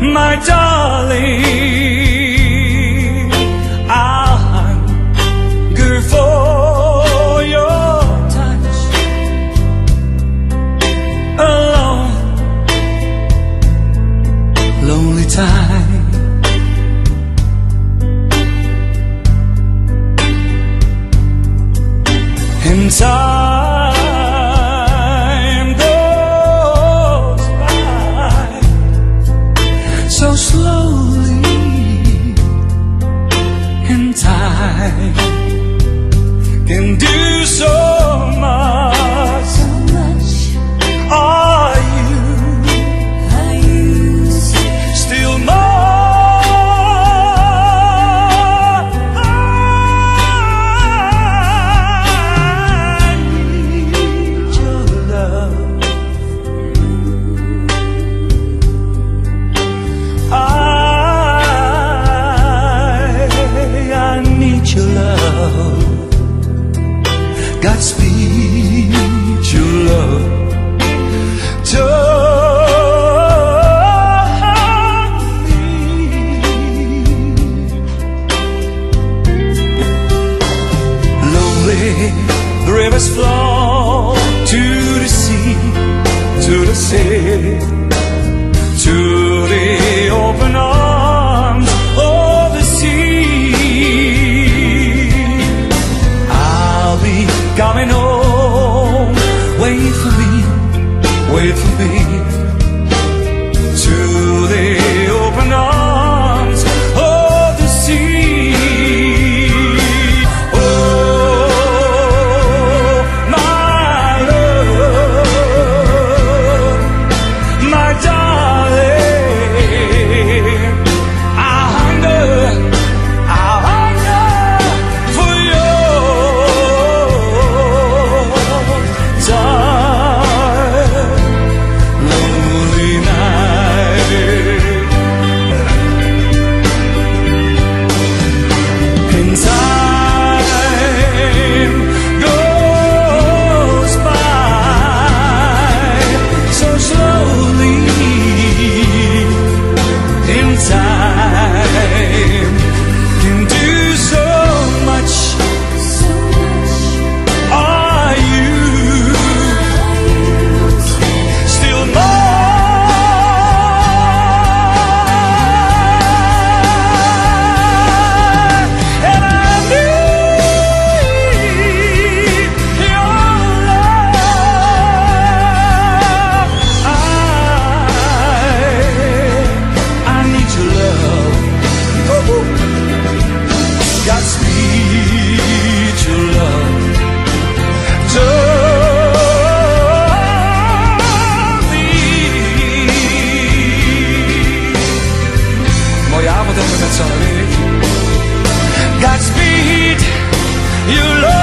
my darling. I'll for your touch alone. Lonely time. And time can do so much. Are you? Are you still more? I need your love. I, I need your love. Godspeed, your love. Taught me. Lonely rivers flow to the sea, to the sea. wait for me. sorry. Godspeed, you love.